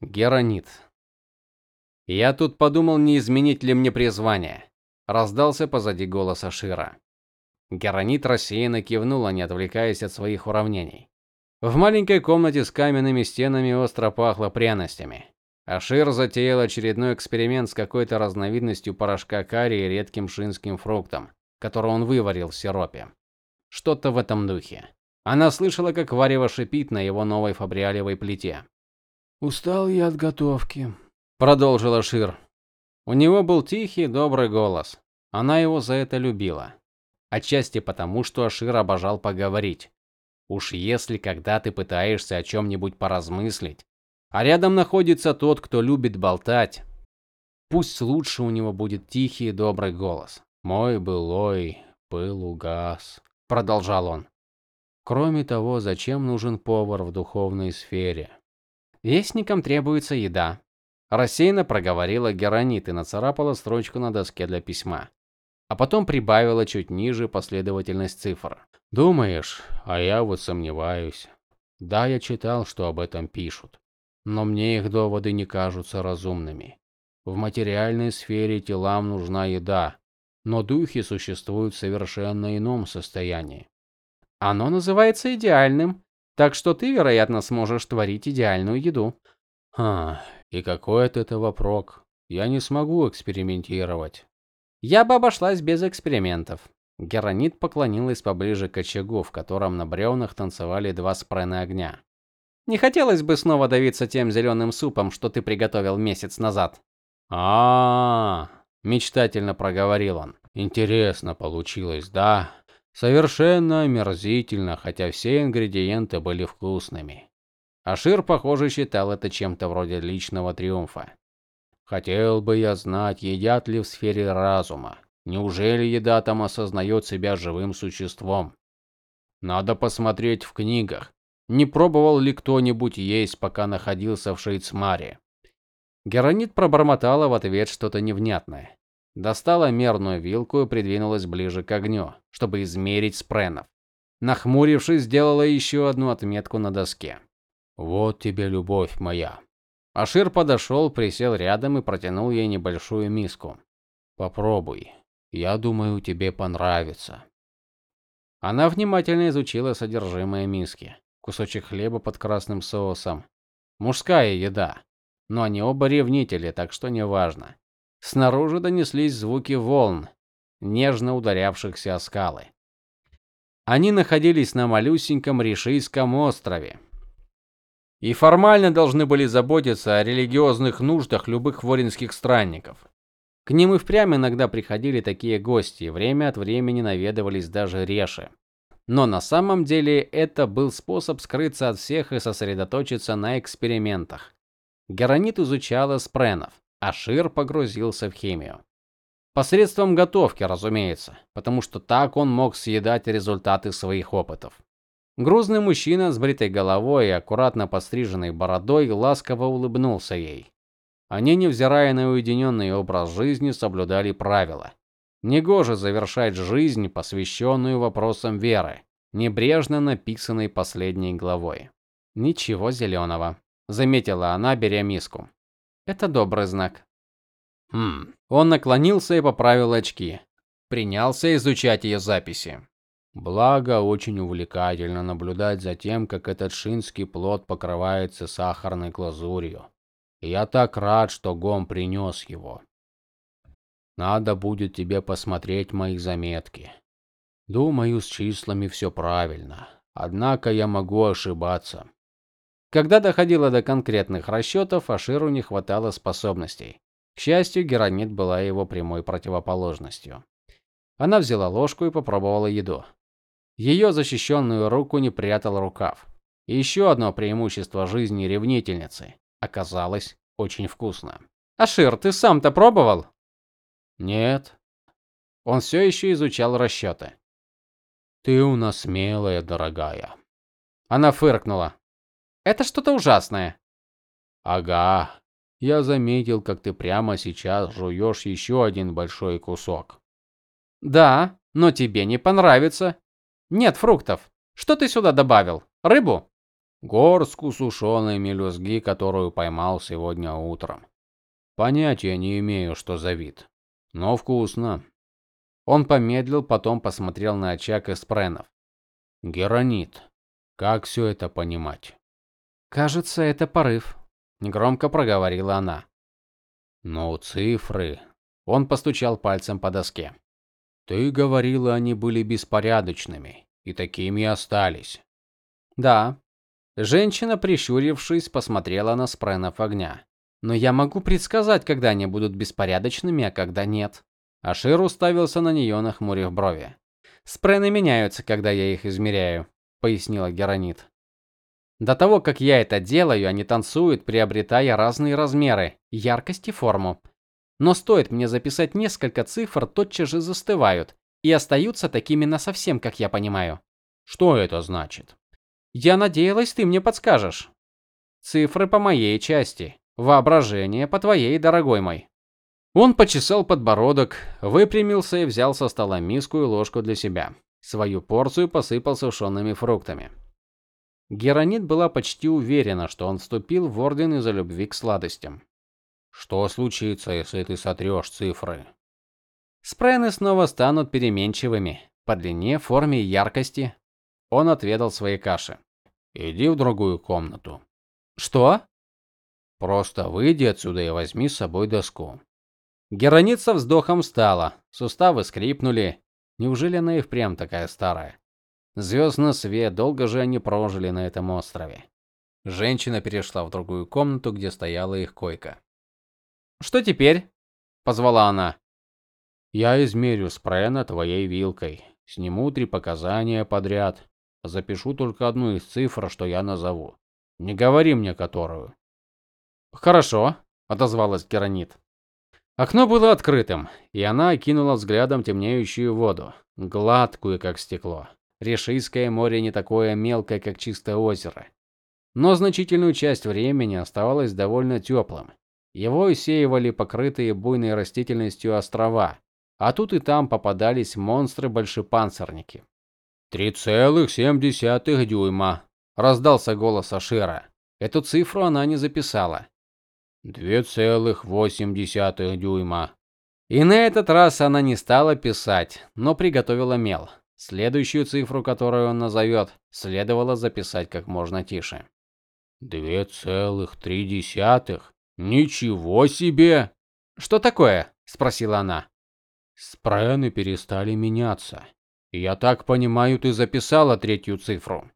Геронит. Я тут подумал, не изменить ли мне призвание. Раздался позади голос Ашира. Геронит рассеянно кивнула, не отвлекаясь от своих уравнений. В маленькой комнате с каменными стенами остро пахло пряностями. Ашир затеял очередной эксперимент с какой-то разновидностью порошка карри и редким шинским фруктом, который он выварил в сиропе. Что-то в этом духе. Она слышала, как варево шипит на его новой фабриалевой плите. Устал я от готовки, продолжил Ашир. У него был тихий, добрый голос. Она его за это любила. Отчасти потому, что Ашир обожал поговорить. Уж если когда ты пытаешься о чем нибудь поразмыслить, а рядом находится тот, кто любит болтать, пусть лучше у него будет тихий добрый голос. Мой былой пыл угас, продолжал он. Кроме того, зачем нужен повар в духовной сфере? Вестникам требуется еда, рассеянно проговорила Геронит и нацарапала строчку на доске для письма. А потом прибавила чуть ниже последовательность цифр. Думаешь, а я вот сомневаюсь. Да, я читал, что об этом пишут, но мне их доводы не кажутся разумными. В материальной сфере телам нужна еда, но духи существуют в совершенно ином состоянии. Оно называется идеальным, так что ты, вероятно, сможешь творить идеальную еду. А, и какой от этого прок? Я не смогу экспериментировать. Я бы обошлась без экспериментов. Геронит поклонилась поближе к очагу, в котором на бревнах танцевали два спрена огня. Не хотелось бы снова давиться тем зеленым супом, что ты приготовил месяц назад. А, -а, -а мечтательно проговорил он. Интересно получилось, да? Совершенно омерзительно, хотя все ингредиенты были вкусными. Ашир, похоже, считал это чем-то вроде личного триумфа. Хотел бы я знать, едят ли в сфере разума. Неужели еда там осознает себя живым существом? Надо посмотреть в книгах. Не пробовал ли кто-нибудь есть, пока находился в Шейцмаре? Геронит пробормотала в ответ что-то невнятное. Достала мерную вилку и придвинулась ближе к огню, чтобы измерить спренов. Нахмурившись, сделала еще одну отметку на доске. Вот тебе любовь моя. Ашир подошел, присел рядом и протянул ей небольшую миску. Попробуй. Я думаю, тебе понравится. Она внимательно изучила содержимое миски. Кусочек хлеба под красным соусом. Мужская еда. Но они оба ревнители, так что неважно. Снаружи донеслись звуки волн, нежно ударявшихся о скалы. Они находились на малюсеньком Ришийском острове. И формально должны были заботиться о религиозных нуждах любых воринских странников. К ним и впрямь иногда приходили такие гости, время от времени наведывались даже реши. Но на самом деле это был способ скрыться от всех и сосредоточиться на экспериментах. Геронит изучала спренов, а Шир погрузился в химию. Посредством готовки, разумеется, потому что так он мог съедать результаты своих опытов. Грузный мужчина с бритой головой и аккуратно постриженной бородой ласково улыбнулся ей. Они, невзирая на уединенный образ жизни, соблюдали правила. Негоже завершать жизнь, посвященную вопросам веры, небрежно написанной последней главой. Ничего зеленого», — заметила она, беря миску. Это добрый знак. Хм. Он наклонился и поправил очки. Принялся изучать ее записи. Благо, очень увлекательно наблюдать за тем, как этот шинский плод покрывается сахарной глазурью. Я так рад, что Гом принес его. Надо будет тебе посмотреть мои заметки. Думаю, с числами все правильно. Однако я могу ошибаться. Когда доходило до конкретных расчетов, Аширу не хватало способностей. К счастью, Геронит была его прямой противоположностью. Она взяла ложку и попробовала еду. Ее защищенную руку не прятал рукав. Еще одно преимущество жизни ревнительницы. Оказалось очень вкусно. Ашир, ты сам-то пробовал? Нет. Он все еще изучал расчеты. Ты у нас смелая, дорогая. Она фыркнула. Это что-то ужасное. Ага. Я заметил, как ты прямо сейчас жуешь еще один большой кусок. Да, но тебе не понравится. Нет фруктов. Что ты сюда добавил? Рыбу? горстку сушеной мелюзги, которую поймал сегодня утром. Понятия не имею, что за вид, но вкусно. Он помедлил, потом посмотрел на очаг из пренов. Геронит. Как все это понимать? Кажется, это порыв, негромко проговорила она. Но цифры. Он постучал пальцем по доске. Ты говорила, они были беспорядочными, и такими остались. Да. Женщина, прищурившись, посмотрела на спренов огня. Но я могу предсказать, когда они будут беспорядочными, а когда нет. Ашир уставился на нее, нахмурив брови. Спрены меняются, когда я их измеряю, пояснила Геронит. До того, как я это делаю, они танцуют, приобретая разные размеры, яркость и форму. Но стоит мне записать несколько цифр, тотчас же застывают и остаются такими на совсем, как я понимаю. Что это значит? Я надеялась, ты мне подскажешь. Цифры по моей части, воображение по твоей, дорогой мой. Он почесал подбородок, выпрямился и взял со стола миску и ложку для себя. Свою порцию посыпал сушеными фруктами. Геронит была почти уверена, что он вступил в орден из-за любви к сладостям. Что случится, если ты сотрешь цифры? Спрены снова станут переменчивыми по длине, форме и яркости. Он отведал своей каши. Иди в другую комнату. Что? Просто выйди отсюда и возьми с собой доску. Геронит со вздохом встала. Суставы скрипнули. Неужели она и впрямь такая старая? Звезд на свет, долго же они прожили на этом острове. Женщина перешла в другую комнату, где стояла их койка. Что теперь? позвала она. Я измерю спрена твоей вилкой. Сниму три показания подряд. Запишу только одну из цифр, что я назову. Не говори мне которую. Хорошо, отозвалась Керанит. Окно было открытым, и она окинула взглядом темнеющую воду, гладкую как стекло. Решийское море не такое мелкое, как чистое озеро, но значительную часть времени оставалось довольно теплым. Его усеивали покрытые буйной растительностью острова, а тут и там попадались монстры-большепанцирники. «Три целых семь десятых дюйма», – раздался голос Ашира. Эту цифру она не записала. «Две целых восемь десятых дюйма». И на этот раз она не стала писать, но приготовила мел. Следующую цифру, которую он назовет, следовало записать как можно тише. «Две целых три десятых? Ничего себе!» «Что такое?» – спросила она. «Спрены перестали меняться. Я так понимаю, ты записала третью цифру».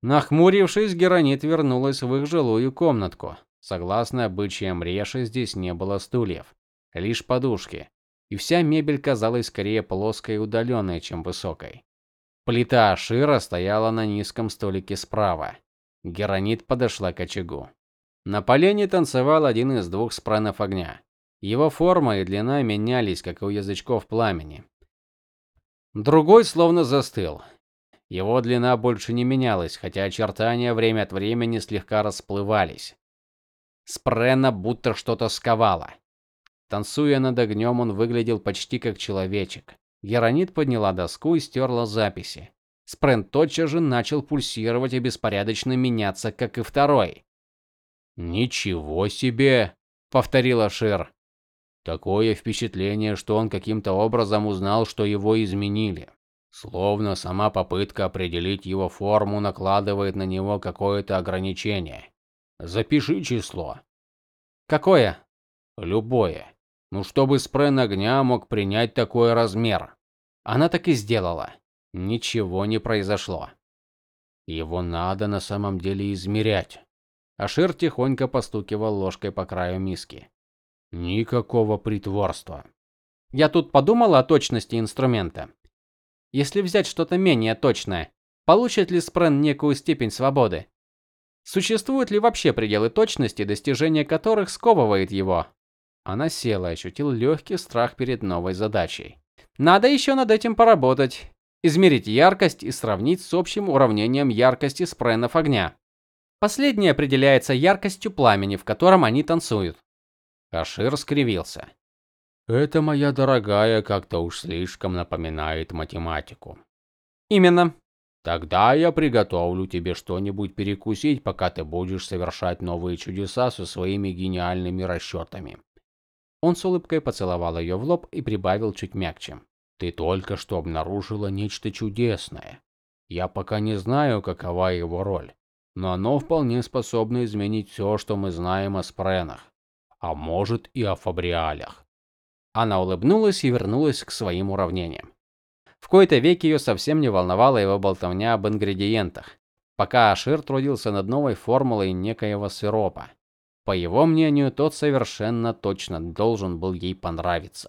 Нахмурившись, Геронит вернулась в их жилую комнатку. Согласно бычьям реше, здесь не было стульев, лишь подушки, и вся мебель казалась скорее плоской и удаленной, чем высокой. Плита Ашира стояла на низком столике справа. Геронит подошла к очагу. На полене танцевал один из двух спранов огня. Его форма и длина менялись, как и у язычков пламени. Другой словно застыл. Его длина больше не менялась, хотя очертания время от времени слегка расплывались. Спрена будто что-то сковало. Танцуя над огнем, он выглядел почти как человечек. Геронит подняла доску и стерла записи. Спрен тотчас же начал пульсировать и беспорядочно меняться, как и второй. Ничего себе, повторила Шир. Такое впечатление, что он каким-то образом узнал, что его изменили. Словно сама попытка определить его форму накладывает на него какое-то ограничение. Запиши число. Какое? Любое. Ну, чтобы спрен огня мог принять такой размер. Она так и сделала. Ничего не произошло. Его надо на самом деле измерять. Ашир тихонько постукивал ложкой по краю миски. Никакого притворства. Я тут подумала о точности инструмента. Если взять что-то менее точное, получит ли Спрен некую степень свободы? Существуют ли вообще пределы точности, достижение которых сковывает его? Она села и ощутила легкий страх перед новой задачей. Надо еще над этим поработать. Измерить яркость и сравнить с общим уравнением яркости спренов огня. Последнее определяется яркостью пламени, в котором они танцуют. Ашир скривился. Это моя дорогая как-то уж слишком напоминает математику. Именно. Тогда я приготовлю тебе что-нибудь перекусить, пока ты будешь совершать новые чудеса со своими гениальными расчетами. Он с улыбкой поцеловал ее в лоб и прибавил чуть мягче: "Ты только что обнаружила нечто чудесное. Я пока не знаю, какова его роль, но оно вполне способно изменить все, что мы знаем о спренах, а может и о фабриалях". Она улыбнулась и вернулась к своим уравнениям. В кои-то веки ее совсем не волновала его болтовня об ингредиентах, пока Ашир трудился над новой формулой некоего сиропа. По его мнению, тот совершенно точно должен был ей понравиться.